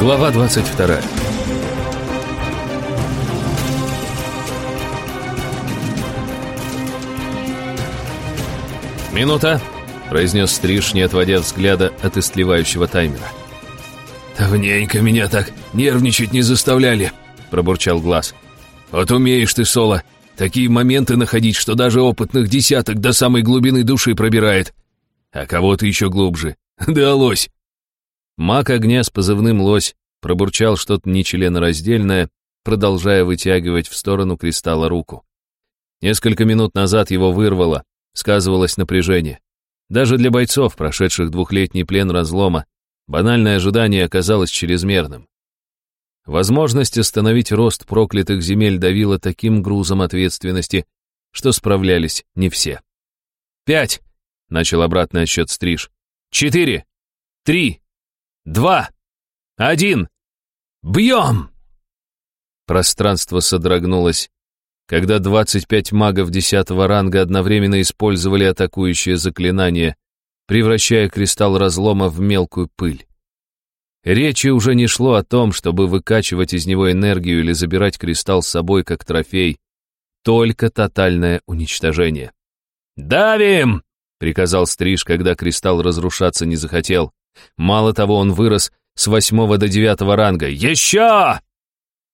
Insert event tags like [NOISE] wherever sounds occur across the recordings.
Глава 22 «Минута!» — произнес Стриж, не отводя взгляда от истлевающего таймера. «Давненько меня так нервничать не заставляли», — пробурчал Глаз. «Вот умеешь ты, Соло, такие моменты находить, что даже опытных десяток до самой глубины души пробирает. А кого-то еще глубже. [LAUGHS] Да, лось!» Маг огня с позывным «Лось» пробурчал что-то нечленораздельное, продолжая вытягивать в сторону кристалла руку. Несколько минут назад его вырвало, сказывалось напряжение. Даже для бойцов, прошедших двухлетний плен разлома, банальное ожидание оказалось чрезмерным. Возможность остановить рост проклятых земель давила таким грузом ответственности, что справлялись не все. «Пять!» — начал обратный отсчет Стриж. «Четыре! Три! Два! Один! Бьем!» Пространство содрогнулось, когда 25 магов 10 ранга одновременно использовали атакующее заклинание, превращая кристалл разлома в мелкую пыль. Речи уже не шло о том, чтобы выкачивать из него энергию или забирать кристалл с собой как трофей, только тотальное уничтожение. «Давим!» — приказал Стриж, когда кристалл разрушаться не захотел. Мало того, он вырос с восьмого до девятого ранга. «Еще!»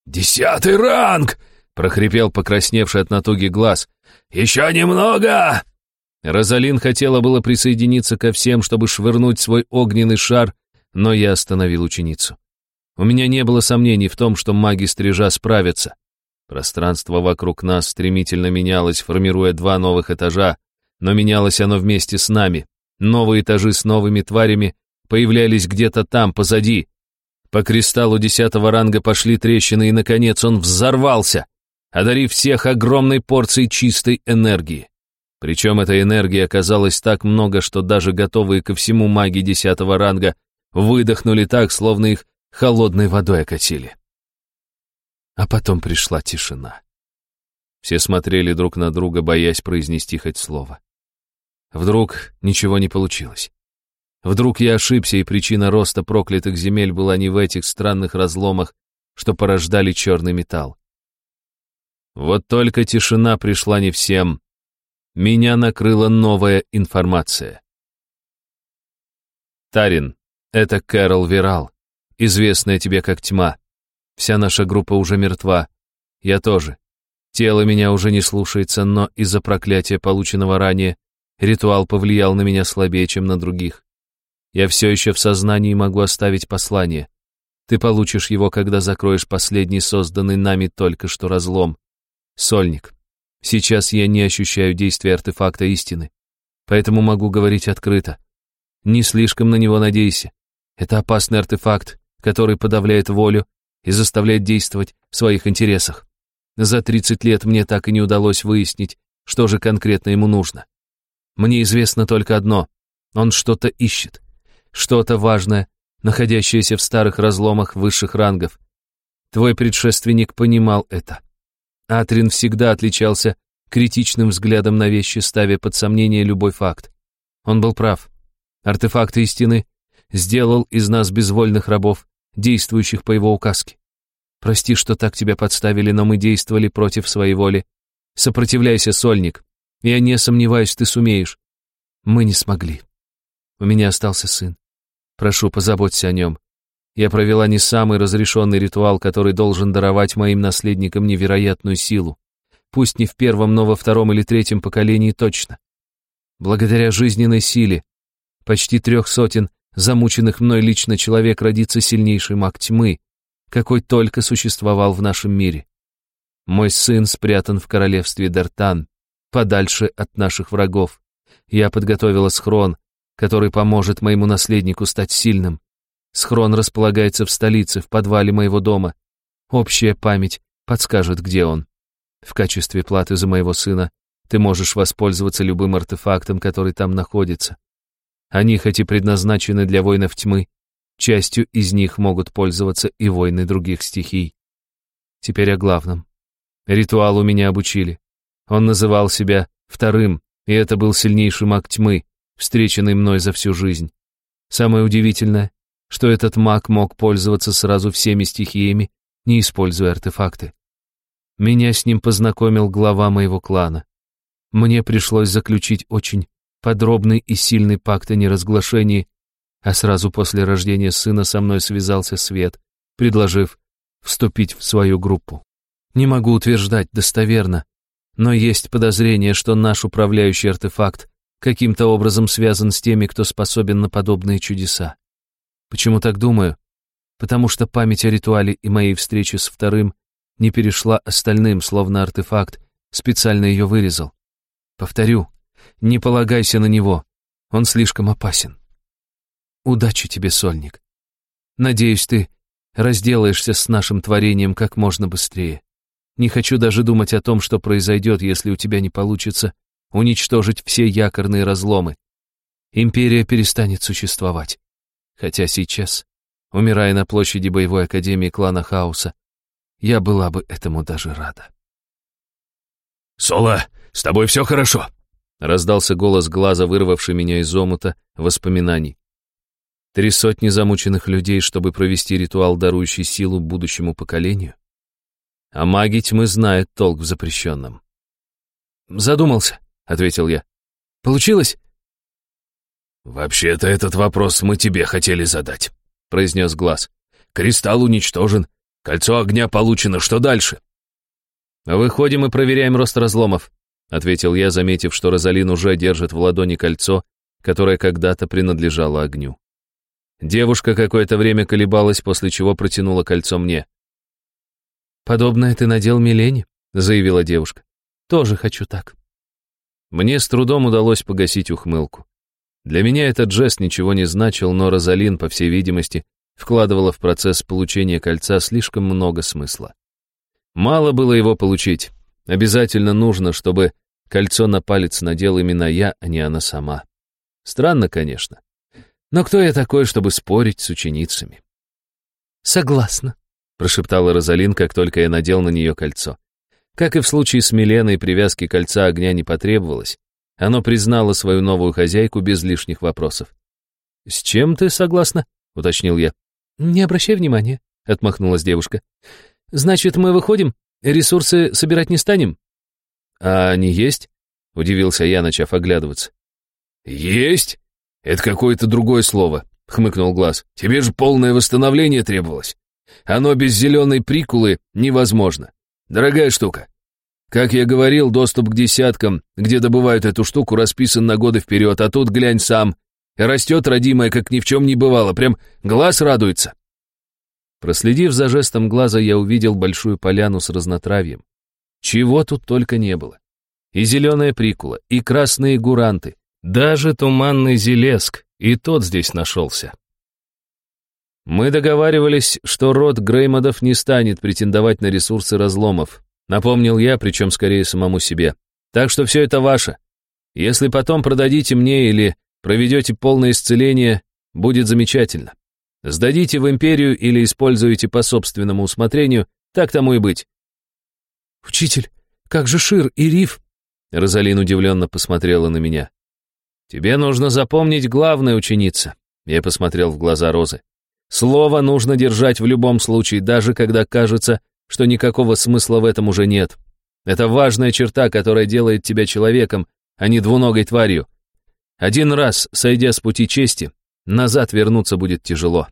«Десятый ранг!» прохрипел покрасневший от натуги глаз. «Еще немного!» Розалин хотела было присоединиться ко всем, чтобы швырнуть свой огненный шар, но я остановил ученицу. У меня не было сомнений в том, что маги стрижа справятся. Пространство вокруг нас стремительно менялось, формируя два новых этажа, но менялось оно вместе с нами. Новые этажи с новыми тварями появлялись где-то там, позади. По кристаллу десятого ранга пошли трещины, и, наконец, он взорвался одарив всех огромной порцией чистой энергии. Причем этой энергии оказалось так много, что даже готовые ко всему маги десятого ранга выдохнули так, словно их холодной водой окатили. А потом пришла тишина. Все смотрели друг на друга, боясь произнести хоть слово. Вдруг ничего не получилось. Вдруг я ошибся, и причина роста проклятых земель была не в этих странных разломах, что порождали черный металл. Вот только тишина пришла не всем. Меня накрыла новая информация. Тарин, это Кэрол Вирал, известная тебе как тьма. Вся наша группа уже мертва. Я тоже. Тело меня уже не слушается, но из-за проклятия, полученного ранее, ритуал повлиял на меня слабее, чем на других. Я все еще в сознании могу оставить послание. Ты получишь его, когда закроешь последний созданный нами только что разлом. Сольник. Сейчас я не ощущаю действия артефакта истины, поэтому могу говорить открыто. Не слишком на него надейся. Это опасный артефакт, который подавляет волю и заставляет действовать в своих интересах. За 30 лет мне так и не удалось выяснить, что же конкретно ему нужно. Мне известно только одно. Он что-то ищет. Что-то важное, находящееся в старых разломах высших рангов. Твой предшественник понимал это. Атрин всегда отличался критичным взглядом на вещи, ставя под сомнение любой факт. Он был прав. Артефакт истины сделал из нас безвольных рабов, действующих по его указке. Прости, что так тебя подставили, но мы действовали против своей воли. Сопротивляйся, сольник. Я не сомневаюсь, ты сумеешь. Мы не смогли. У меня остался сын. Прошу, позаботься о нем. Я провела не самый разрешенный ритуал, который должен даровать моим наследникам невероятную силу. Пусть не в первом, но во втором или третьем поколении точно. Благодаря жизненной силе, почти трех сотен замученных мной лично человек родится сильнейший маг тьмы, какой только существовал в нашем мире. Мой сын спрятан в королевстве Дартан, подальше от наших врагов. Я подготовила схрон, который поможет моему наследнику стать сильным. Схрон располагается в столице, в подвале моего дома. Общая память подскажет, где он. В качестве платы за моего сына ты можешь воспользоваться любым артефактом, который там находится. Они хоть и предназначены для воинов тьмы, частью из них могут пользоваться и воины других стихий. Теперь о главном. Ритуал у меня обучили. Он называл себя вторым, и это был сильнейший маг тьмы, встреченный мной за всю жизнь. Самое удивительное, что этот маг мог пользоваться сразу всеми стихиями, не используя артефакты. Меня с ним познакомил глава моего клана. Мне пришлось заключить очень подробный и сильный пакт о неразглашении, а сразу после рождения сына со мной связался Свет, предложив вступить в свою группу. Не могу утверждать достоверно, но есть подозрение, что наш управляющий артефакт каким-то образом связан с теми, кто способен на подобные чудеса. Почему так думаю? Потому что память о ритуале и моей встрече с вторым не перешла остальным, словно артефакт специально ее вырезал. Повторю, не полагайся на него, он слишком опасен. Удачи тебе, Сольник. Надеюсь, ты разделаешься с нашим творением как можно быстрее. Не хочу даже думать о том, что произойдет, если у тебя не получится уничтожить все якорные разломы. Империя перестанет существовать. Хотя сейчас, умирая на площади боевой академии клана Хаоса, я была бы этому даже рада. «Соло, с тобой все хорошо?» Раздался голос глаза, вырвавший меня из омута воспоминаний. Три сотни замученных людей, чтобы провести ритуал, дарующий силу будущему поколению? А маги тьмы знают толк в запрещенном. «Задумался», — ответил я. «Получилось?» «Вообще-то этот вопрос мы тебе хотели задать», — произнес Глаз. «Кристалл уничтожен, кольцо огня получено, что дальше?» «Выходим и проверяем рост разломов», — ответил я, заметив, что Розалин уже держит в ладони кольцо, которое когда-то принадлежало огню. Девушка какое-то время колебалась, после чего протянула кольцо мне. «Подобное ты надел Милене», — заявила девушка. «Тоже хочу так». Мне с трудом удалось погасить ухмылку. Для меня этот жест ничего не значил, но Розалин, по всей видимости, вкладывала в процесс получения кольца слишком много смысла. Мало было его получить. Обязательно нужно, чтобы кольцо на палец надел именно я, а не она сама. Странно, конечно. Но кто я такой, чтобы спорить с ученицами? «Согласна», — прошептала Розалин, как только я надел на нее кольцо. Как и в случае с Миленой, привязки кольца огня не потребовалось. Оно признало свою новую хозяйку без лишних вопросов. «С чем ты согласна?» — уточнил я. «Не обращай внимания», — отмахнулась девушка. «Значит, мы выходим? Ресурсы собирать не станем?» «А они есть?» — удивился я, начав оглядываться. «Есть? Это какое-то другое слово», — хмыкнул Глаз. «Тебе же полное восстановление требовалось. Оно без зеленой прикулы невозможно. Дорогая штука. Как я говорил, доступ к десяткам, где добывают эту штуку, расписан на годы вперед, а тут глянь сам. Растет родимая, как ни в чем не бывало, прям глаз радуется». Проследив за жестом глаза, я увидел большую поляну с разнотравьем. Чего тут только не было. И зеленая прикула, и красные гуранты, даже туманный зелеск, и тот здесь нашелся. Мы договаривались, что род Греймодов не станет претендовать на ресурсы разломов, напомнил я, причем скорее самому себе. Так что все это ваше. Если потом продадите мне или проведете полное исцеление, будет замечательно. Сдадите в империю или используете по собственному усмотрению, так тому и быть. «Учитель, как же Шир и Риф?» Розалин удивленно посмотрела на меня. «Тебе нужно запомнить главное, ученица», — я посмотрел в глаза Розы. «Слово нужно держать в любом случае, даже когда кажется, что никакого смысла в этом уже нет. Это важная черта, которая делает тебя человеком, а не двуногой тварью. Один раз, сойдя с пути чести, назад вернуться будет тяжело».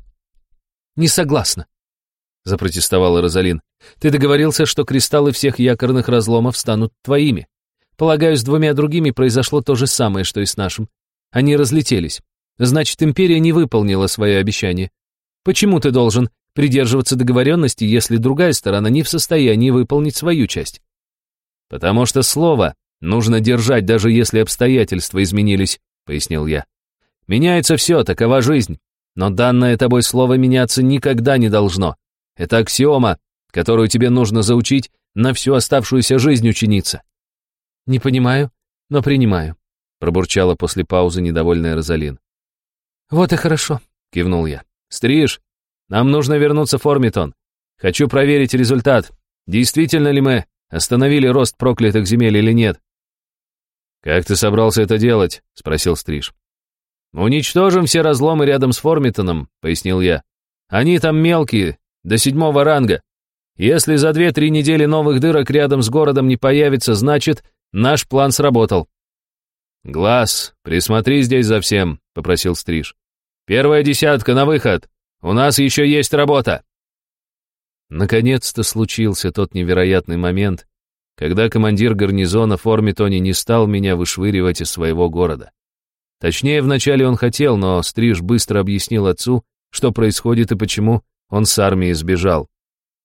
«Не согласна», — запротестовала Розалин. «Ты договорился, что кристаллы всех якорных разломов станут твоими. Полагаю, с двумя другими произошло то же самое, что и с нашим. Они разлетелись. Значит, империя не выполнила свое обещание. Почему ты должен придерживаться договоренности, если другая сторона не в состоянии выполнить свою часть? Потому что слово нужно держать, даже если обстоятельства изменились, пояснил я. Меняется все, такова жизнь. Но данное тобой слово меняться никогда не должно. Это аксиома, которую тебе нужно заучить на всю оставшуюся жизнь ученица. «Не понимаю, но принимаю», — пробурчала после паузы недовольная Розалин. «Вот и хорошо», — кивнул я. «Стриж, нам нужно вернуться в Формитон. Хочу проверить результат. Действительно ли мы остановили рост проклятых земель или нет?» «Как ты собрался это делать?» — спросил Стриж. «Уничтожим все разломы рядом с Формитоном», — пояснил я. «Они там мелкие, до седьмого ранга. Если за две-три недели новых дырок рядом с городом не появится, значит, наш план сработал». «Глаз, присмотри здесь за всем», — попросил Стриж. «Первая десятка на выход. У нас еще есть работа». Наконец-то случился тот невероятный момент, когда командир гарнизона в Формитоне не стал меня вышвыривать из своего города. Точнее, вначале он хотел, но Стриж быстро объяснил отцу, что происходит и почему он с армии сбежал.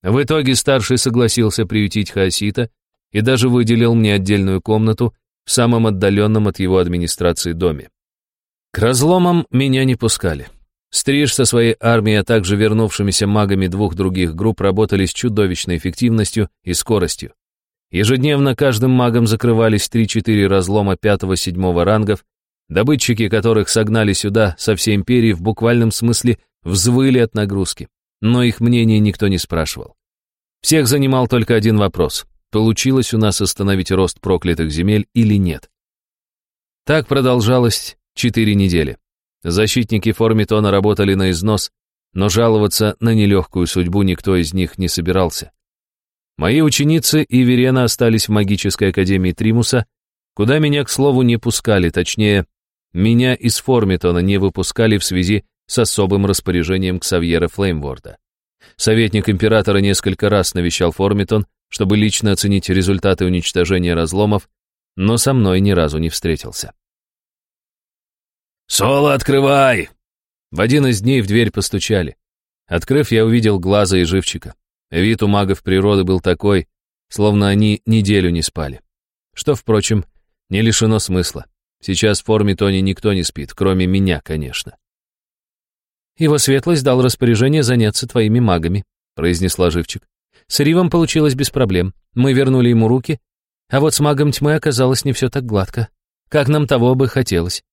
В итоге старший согласился приютить Хаосита и даже выделил мне отдельную комнату в самом отдаленном от его администрации доме. К разломам меня не пускали. Стриж со своей армией, а также вернувшимися магами двух других групп работали с чудовищной эффективностью и скоростью. Ежедневно каждым магом закрывались 3-4 разлома 5-7 рангов, добытчики которых согнали сюда со всей империи в буквальном смысле взвыли от нагрузки. Но их мнение никто не спрашивал. Всех занимал только один вопрос. Получилось у нас остановить рост проклятых земель или нет? Так продолжалось четыре недели. Защитники Формитона работали на износ, но жаловаться на нелегкую судьбу никто из них не собирался. Мои ученицы и Верена остались в магической академии Тримуса, куда меня, к слову, не пускали, точнее, меня из Формитона не выпускали в связи с особым распоряжением Ксавьера Флеймворда. Советник императора несколько раз навещал Формитон, чтобы лично оценить результаты уничтожения разломов, но со мной ни разу не встретился. «Соло, открывай!» В один из дней в дверь постучали. Открыв, я увидел глаза и живчика. Вид у магов природы был такой, словно они неделю не спали. Что, впрочем, не лишено смысла. Сейчас в форме Тони никто не спит, кроме меня, конечно. «Его светлость дал распоряжение заняться твоими магами», произнесла Живчик. «С Ривом получилось без проблем. Мы вернули ему руки, а вот с магом тьмы оказалось не все так гладко, как нам того бы хотелось.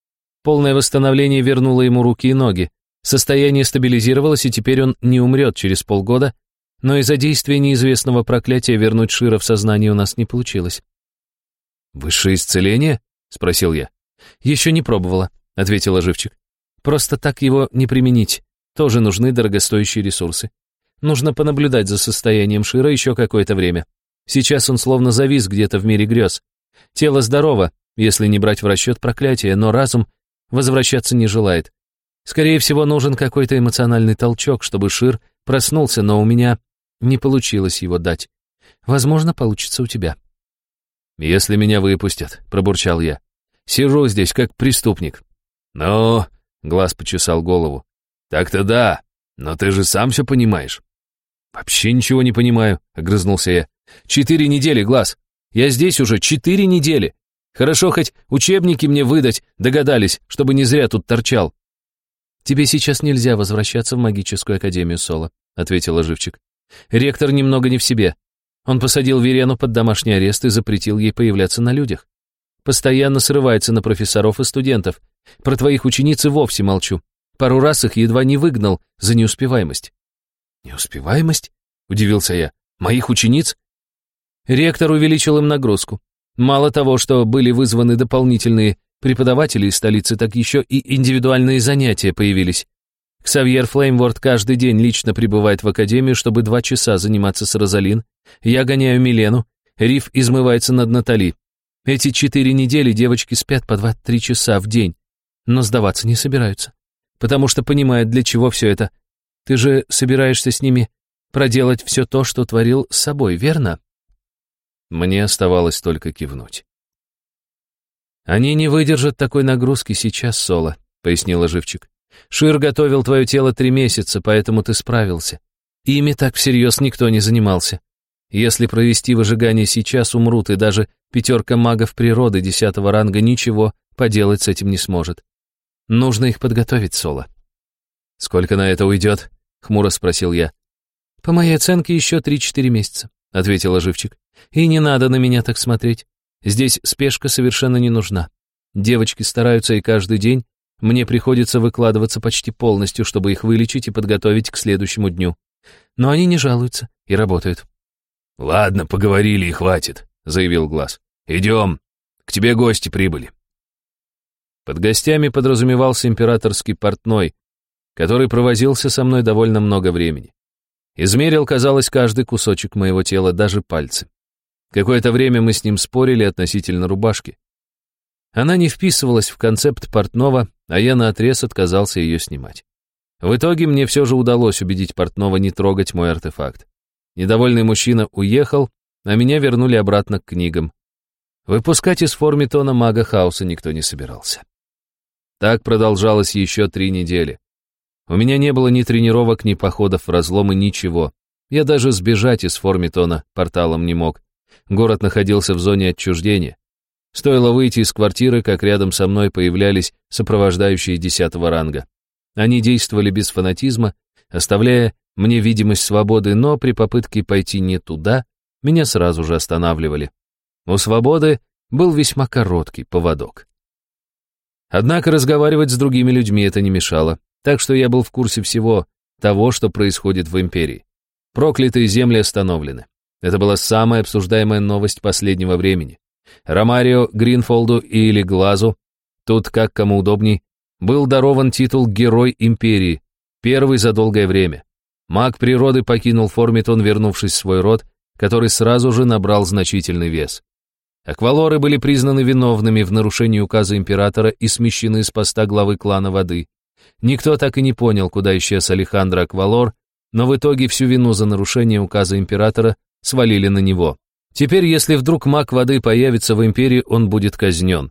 Полное восстановление вернуло ему руки и ноги. Состояние стабилизировалось, и теперь он не умрет через полгода, но из-за действия неизвестного проклятия вернуть Шира в сознание у нас не получилось. «Высшее исцеление?» — спросил я. «Еще не пробовала», — ответила Живчик. «Просто так его не применить. Тоже нужны дорогостоящие ресурсы. Нужно понаблюдать за состоянием Шира еще какое-то время. Сейчас он словно завис где-то в мире грез. Тело здорово, если не брать в расчет проклятие, но разум возвращаться не желает. Скорее всего, нужен какой-то эмоциональный толчок, чтобы Шир проснулся, но у меня не получилось его дать. Возможно, получится у тебя. «Если меня выпустят», — пробурчал я. «Сижу здесь, как преступник». «Ну...» — Глаз почесал голову. «Так-то да, но ты же сам все понимаешь». «Вообще ничего не понимаю», — огрызнулся я. «Четыре недели, Глаз. Я здесь уже четыре недели. Хорошо, хоть учебники мне выдать догадались, чтобы не зря тут торчал. «Тебе сейчас нельзя возвращаться в магическую академию Соло», — ответила Живчик. «Ректор немного не в себе. Он посадил Верену под домашний арест и запретил ей появляться на людях. Постоянно срывается на профессоров и студентов. Про твоих учениц и вовсе молчу. Пару раз их едва не выгнал за неуспеваемость». «Неуспеваемость?» — удивился я. «Моих учениц?» Ректор увеличил им нагрузку. Мало того, что были вызваны дополнительные преподаватели из столицы, так еще и индивидуальные занятия появились. Ксавьер Флеймворд каждый день лично прибывает в академию, чтобы два часа заниматься с Розалин. Я гоняю Милену. Риф измывается над Натали. Эти четыре недели девочки спят по два-три часа в день, но сдаваться не собираются, потому что понимают, для чего все это. Ты же собираешься с ними проделать все то, что творил с собой, верно? Мне оставалось только кивнуть. «Они не выдержат такой нагрузки сейчас, Соло», — пояснила Живчик. «Шир готовил твое тело три месяца, поэтому ты справился. Ими так всерьез никто не занимался. Если провести выжигание сейчас, умрут, и даже пятерка магов природы десятого ранга ничего поделать с этим не сможет. Нужно их подготовить, Соло». «Сколько на это уйдет?» — хмуро спросил я. «По моей оценке, еще три-четыре месяца», — ответила Живчик. И не надо на меня так смотреть. Здесь спешка совершенно не нужна. Девочки стараются, и каждый день мне приходится выкладываться почти полностью, чтобы их вылечить и подготовить к следующему дню. Но они не жалуются и работают. «Ладно, поговорили и хватит», — заявил Глаз. «Идем. К тебе гости прибыли». Под гостями подразумевался императорский портной, который провозился со мной довольно много времени. Измерил, казалось, каждый кусочек моего тела, даже пальцы. Какое-то время мы с ним спорили относительно рубашки. Она не вписывалась в концепт портного, а я наотрез отказался ее снимать. В итоге мне все же удалось убедить портного не трогать мой артефакт. Недовольный мужчина уехал, а меня вернули обратно к книгам. Выпускать из формитона мага хаоса никто не собирался. Так продолжалось еще три недели. У меня не было ни тренировок, ни походов в разломы, ничего. Я даже сбежать из формитона порталом не мог. Город находился в зоне отчуждения. Стоило выйти из квартиры, как рядом со мной появлялись сопровождающие десятого ранга. Они действовали без фанатизма, оставляя мне видимость свободы, но при попытке пойти не туда, меня сразу же останавливали. У свободы был весьма короткий поводок. Однако разговаривать с другими людьми это не мешало, так что я был в курсе всего того, что происходит в Империи. Проклятые земли остановлены. Это была самая обсуждаемая новость последнего времени. Ромарио, Гринфолду или Глазу, тут как кому удобней, был дарован титул Герой Империи, первый за долгое время. Маг природы покинул Формитон, вернувшись в свой род, который сразу же набрал значительный вес. Аквалоры были признаны виновными в нарушении указа императора и смещены с поста главы клана воды. Никто так и не понял, куда исчез Алехандро Аквалор, но в итоге всю вину за нарушение указа императора свалили на него. Теперь, если вдруг маг воды появится в империи, он будет казнен.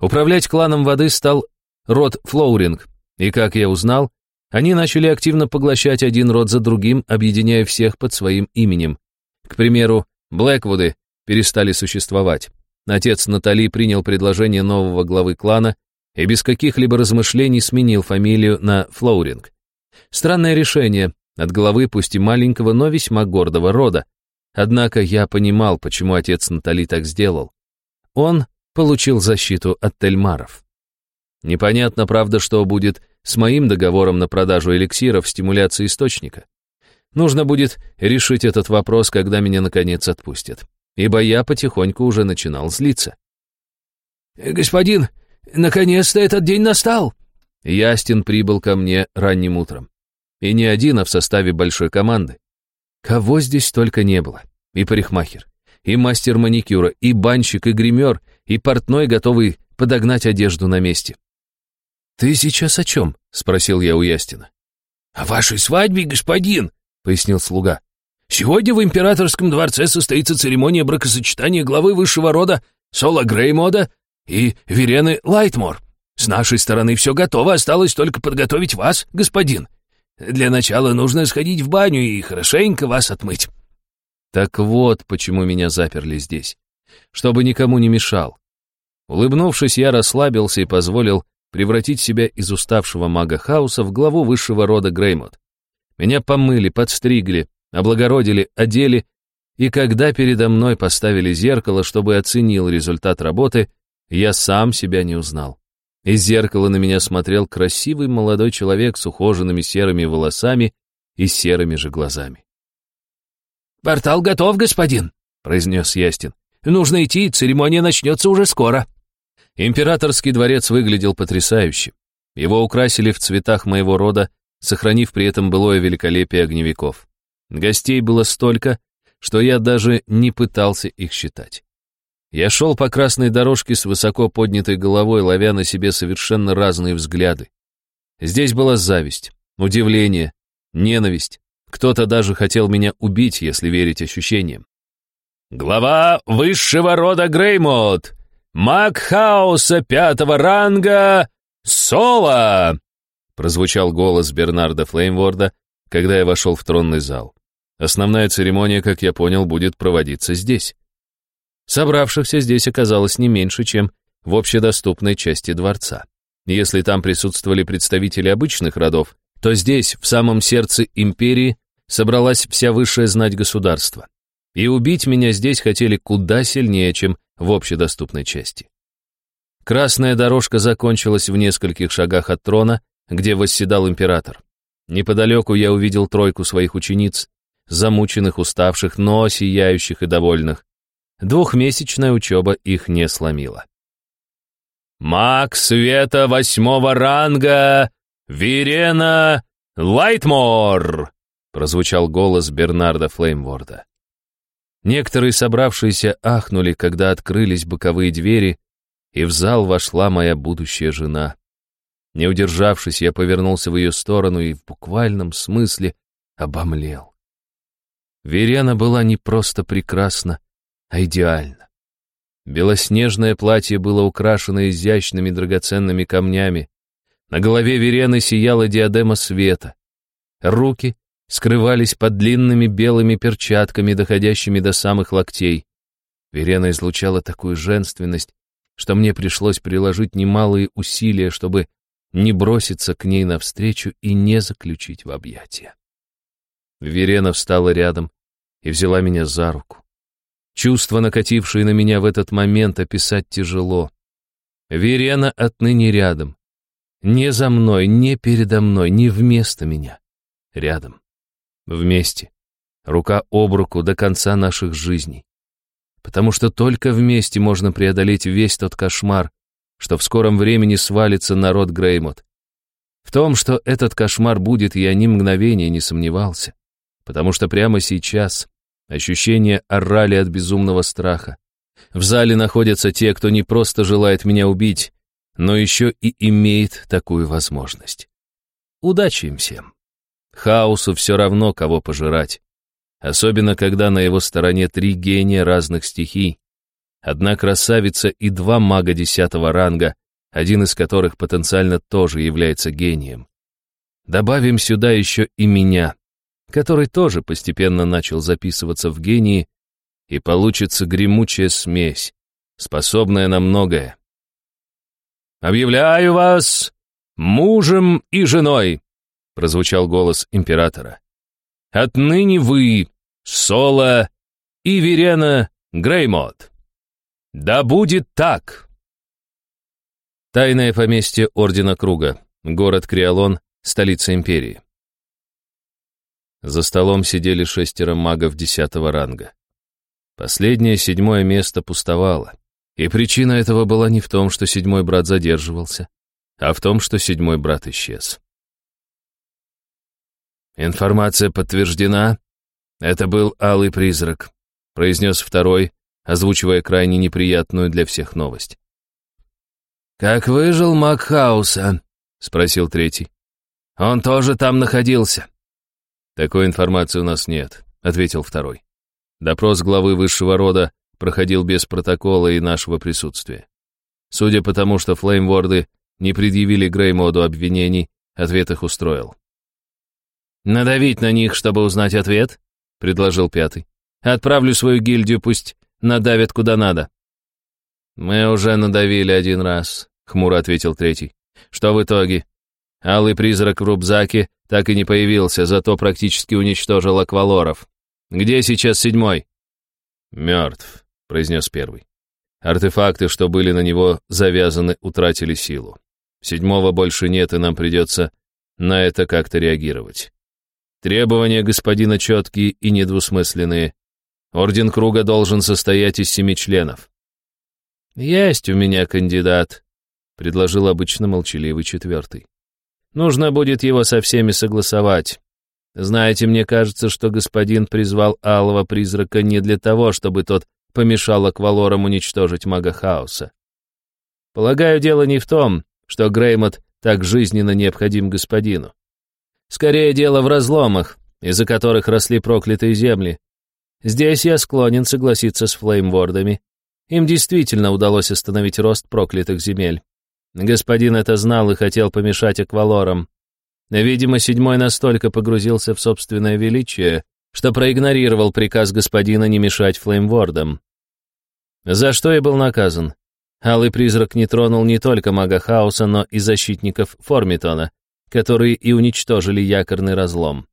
Управлять кланом воды стал род Флоуринг, и, как я узнал, они начали активно поглощать один род за другим, объединяя всех под своим именем. К примеру, Блэквуды перестали существовать. Отец Натали принял предложение нового главы клана и без каких-либо размышлений сменил фамилию на Флоуринг. Странное решение от главы пусть и маленького, но весьма гордого рода, Однако я понимал, почему отец Натали так сделал. Он получил защиту от Тельмаров. Непонятно, правда, что будет с моим договором на продажу эликсиров стимуляции источника. Нужно будет решить этот вопрос, когда меня наконец отпустят. Ибо я потихоньку уже начинал злиться. «Господин, наконец-то этот день настал!» Ястин прибыл ко мне ранним утром. И не один, а в составе большой команды. Кого здесь только не было. И парикмахер, и мастер маникюра, и банщик, и гример, и портной, готовый подогнать одежду на месте. «Ты сейчас о чем?» — спросил я у Ястина. «О вашей свадьбе, господин», — пояснил слуга. «Сегодня в императорском дворце состоится церемония бракосочетания главы высшего рода Сола Греймода и Верены Лайтмор. С нашей стороны все готово, осталось только подготовить вас, господин. Для начала нужно сходить в баню и хорошенько вас отмыть». Так вот, почему меня заперли здесь. Чтобы никому не мешал. Улыбнувшись, я расслабился и позволил превратить себя из уставшего мага хаоса в главу высшего рода Греймот. Меня помыли, подстригли, облагородили, одели, и когда передо мной поставили зеркало, чтобы оценил результат работы, я сам себя не узнал. Из зеркала на меня смотрел красивый молодой человек с ухоженными серыми волосами и серыми же глазами. «Портал готов, господин», — произнес Ястин. «Нужно идти, церемония начнется уже скоро». Императорский дворец выглядел потрясающе. Его украсили в цветах моего рода, сохранив при этом былое великолепие огневиков. Гостей было столько, что я даже не пытался их считать. Я шел по красной дорожке с высоко поднятой головой, ловя на себе совершенно разные взгляды. Здесь была зависть, удивление, ненависть. Кто-то даже хотел меня убить, если верить ощущениям. «Глава высшего рода Греймот! Маг хаоса пятого ранга! Соло!» Прозвучал голос Бернарда Флеймворда, когда я вошел в тронный зал. Основная церемония, как я понял, будет проводиться здесь. Собравшихся здесь оказалось не меньше, чем в общедоступной части дворца. Если там присутствовали представители обычных родов, то здесь, в самом сердце империи, собралась вся высшая знать государства. И убить меня здесь хотели куда сильнее, чем в общедоступной части. Красная дорожка закончилась в нескольких шагах от трона, где восседал император. Неподалеку я увидел тройку своих учениц, замученных, уставших, но сияющих и довольных. Двухмесячная учеба их не сломила. Маг света восьмого ранга Вирена Лайтмор!» прозвучал голос Бернарда Флеймворда. Некоторые собравшиеся ахнули, когда открылись боковые двери, и в зал вошла моя будущая жена. Не удержавшись, я повернулся в ее сторону и в буквальном смысле обомлел. Верена была не просто прекрасна, а идеальна. Белоснежное платье было украшено изящными драгоценными камнями. На голове Верены сияла диадема света. Руки скрывались под длинными белыми перчатками, доходящими до самых локтей. Верена излучала такую женственность, что мне пришлось приложить немалые усилия, чтобы не броситься к ней навстречу и не заключить в объятия. Верена встала рядом и взяла меня за руку. Чувства, накатившие на меня в этот момент, описать тяжело. Верена отныне рядом. Не за мной, не передо мной, не вместо меня. Рядом. Вместе. Рука об руку до конца наших жизней. Потому что только вместе можно преодолеть весь тот кошмар, что в скором времени свалится народ Греймот. В том, что этот кошмар будет, я ни мгновения не сомневался, потому что прямо сейчас ощущения орали от безумного страха. В зале находятся те, кто не просто желает меня убить, но еще и имеет такую возможность. Удачи им всем. Хаосу все равно, кого пожирать. Особенно, когда на его стороне три гения разных стихий, Одна красавица и два мага десятого ранга, один из которых потенциально тоже является гением. Добавим сюда еще и меня, который тоже постепенно начал записываться в гении, и получится гремучая смесь, способная на многое. «Объявляю вас мужем и женой!» — прозвучал голос императора. «Отныне вы, Соло и Верена Греймот!» «Да будет так!» Тайное поместье Ордена Круга, город Криолон, столица империи. За столом сидели шестеро магов десятого ранга. Последнее, седьмое место пустовало. И причина этого была не в том, что седьмой брат задерживался, а в том, что седьмой брат исчез. «Информация подтверждена. Это был Алый Призрак», — произнес второй, озвучивая крайне неприятную для всех новость. «Как выжил маг Хаоса?» — спросил третий. «Он тоже там находился». «Такой информации у нас нет», — ответил второй. Допрос главы высшего рода проходил без протокола и нашего присутствия. Судя по тому, что флеймворды не предъявили Греймоду обвинений, ответ их устроил. «Надавить на них, чтобы узнать ответ?» — предложил пятый. «Отправлю свою гильдию, пусть надавят куда надо». «Мы уже надавили один раз», — хмуро ответил третий. «Что в итоге? Алый призрак в Рубзаке так и не появился, зато практически уничтожил аквалоров. Где сейчас седьмой?» «Мертв», — произнес первый. Артефакты, что были на него завязаны, утратили силу. Седьмого больше нет, и нам придется на это как-то реагировать. Требования господина четкие и недвусмысленные. Орден Круга должен состоять из семи членов. «Есть у меня кандидат», — предложил обычно молчаливый четвертый. «Нужно будет его со всеми согласовать. Знаете, мне кажется, что господин призвал Алого Призрака не для того, чтобы тот помешал Аквалорам уничтожить мага Хаоса. Полагаю, дело не в том, что Греймот так жизненно необходим господину. Скорее, дело в разломах, из-за которых росли проклятые земли, Здесь я склонен согласиться с флеймвордами. Им действительно удалось остановить рост проклятых земель. Господин это знал и хотел помешать аквалорам. Видимо, седьмой настолько погрузился в собственное величие, что проигнорировал приказ господина не мешать флеймвордам. За что и был наказан. Алый призрак не тронул не только мага хаоса, но и защитников Формитона, которые и уничтожили якорный разлом.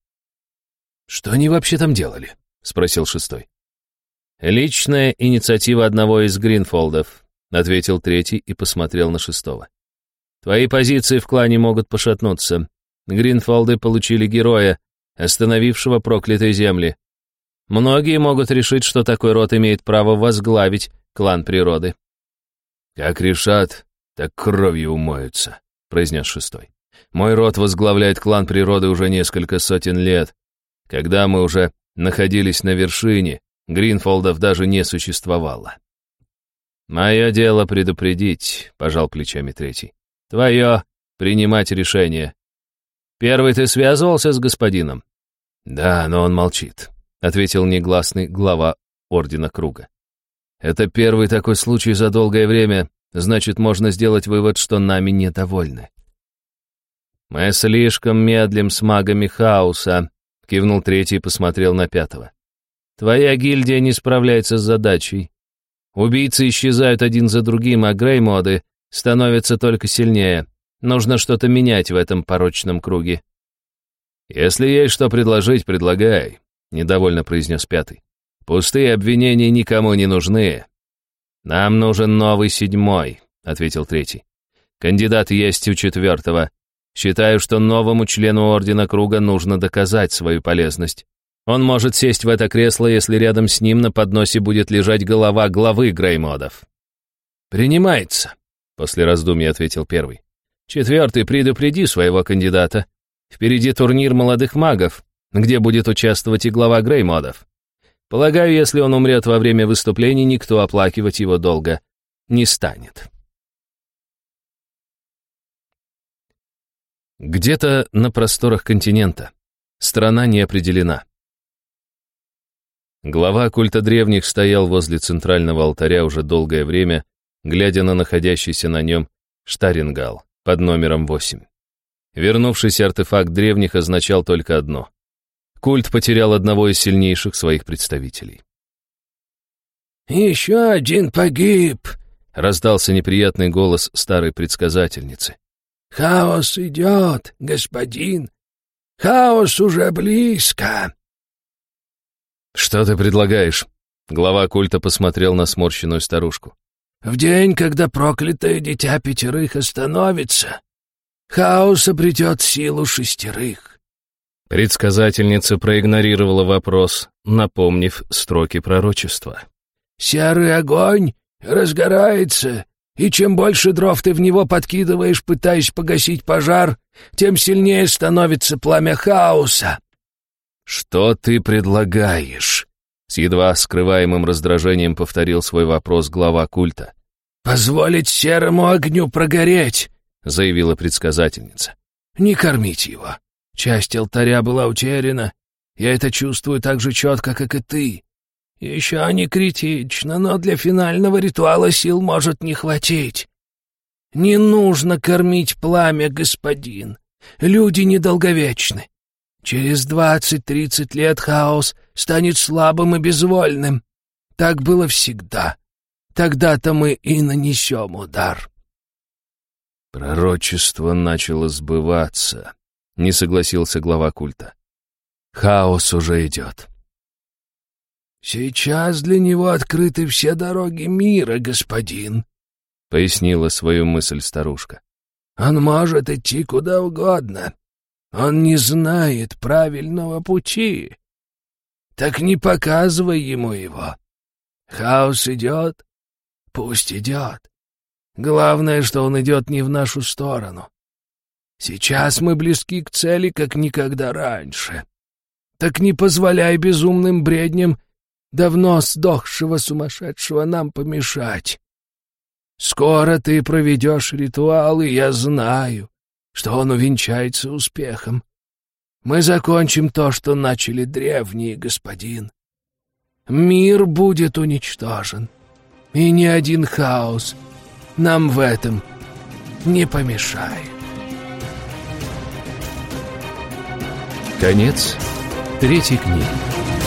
«Что они вообще там делали?» — спросил шестой. «Личная инициатива одного из Гринфолдов», — ответил третий и посмотрел на шестого. «Твои позиции в клане могут пошатнуться. Гринфолды получили героя, остановившего проклятые земли. Многие могут решить, что такой род имеет право возглавить клан природы». «Как решат, так кровью умоются», — произнес шестой. «Мой род возглавляет клан природы уже несколько сотен лет. Когда мы уже находились на вершине, Гринфолдов даже не существовало». «Мое дело предупредить», — пожал плечами третий. «Твое — принимать решение. Первый ты связывался с господином?» «Да, но он молчит», — ответил негласный глава Ордена Круга. «Это первый такой случай за долгое время, значит, можно сделать вывод, что нами недовольны». «Мы слишком медлим с магами хаоса», — кивнул третий и посмотрел на пятого. «Твоя гильдия не справляется с задачей. Убийцы исчезают один за другим, а греймоды становятся только сильнее. Нужно что-то менять в этом порочном круге». «Если есть что предложить, предлагай», — недовольно произнес пятый. «Пустые обвинения никому не нужны». «Нам нужен новый седьмой», — ответил третий. «Кандидат есть у четвертого. Считаю, что новому члену Ордена Круга нужно доказать свою полезность. Он может сесть в это кресло, если рядом с ним на подносе будет лежать голова главы Греймодов». «Принимается», — после раздумья ответил первый. «Четвертый, предупреди своего кандидата. Впереди турнир молодых магов, где будет участвовать и глава Греймодов. Полагаю, если он умрет во время выступлений, никто оплакивать его долго не станет. Где-то на просторах континента. Страна не определена. Глава культа древних стоял возле центрального алтаря уже долгое время, глядя на находящийся на нем Штарингал под номером 8. Вернувшийся артефакт древних означал только одно. Культ потерял одного из сильнейших своих представителей. «Еще один погиб!» — раздался неприятный голос старой предсказательницы. «Хаос идет, господин! Хаос уже близко!» «Что ты предлагаешь?» Глава культа посмотрел на сморщенную старушку. «В день, когда проклятое дитя пятерых остановится, Хаос обретет силу шестерых». Предсказательница проигнорировала вопрос, напомнив строки пророчества. «Серый огонь разгорается, и чем больше дров ты в него подкидываешь, пытаясь погасить пожар, тем сильнее становится пламя хаоса». «Что ты предлагаешь?» С едва скрываемым раздражением повторил свой вопрос глава культа. «Позволить серому огню прогореть, — заявила предсказательница. «Не кормите его. Часть алтаря была утеряна. Я это чувствую так же четко, как и ты. Еще не критично, но для финального ритуала сил может не хватить. Не нужно кормить пламя, господин. Люди недолговечны. Через двадцать-тридцать лет хаос станет слабым и безвольным. Так было всегда. Тогда-то мы и нанесем удар». Пророчество начало сбываться, не согласился глава культа. Хаос уже идет. «Сейчас для него открыты все дороги мира, господин», — пояснила свою мысль старушка. «Он может идти куда угодно. Он не знает правильного пути. Так не показывай ему его. Хаос идет, пусть идет. Главное, что он идет не в нашу сторону. Сейчас мы близки к цели, как никогда раньше. Так не позволяй безумным бредням давно сдохшего сумасшедшего нам помешать. Скоро ты проведешь ритуал, и я знаю, что он увенчается успехом. Мы закончим то, что начали древние, господин. Мир будет уничтожен, и ни один хаос — нам в этом не помешает. Конец третьей книги.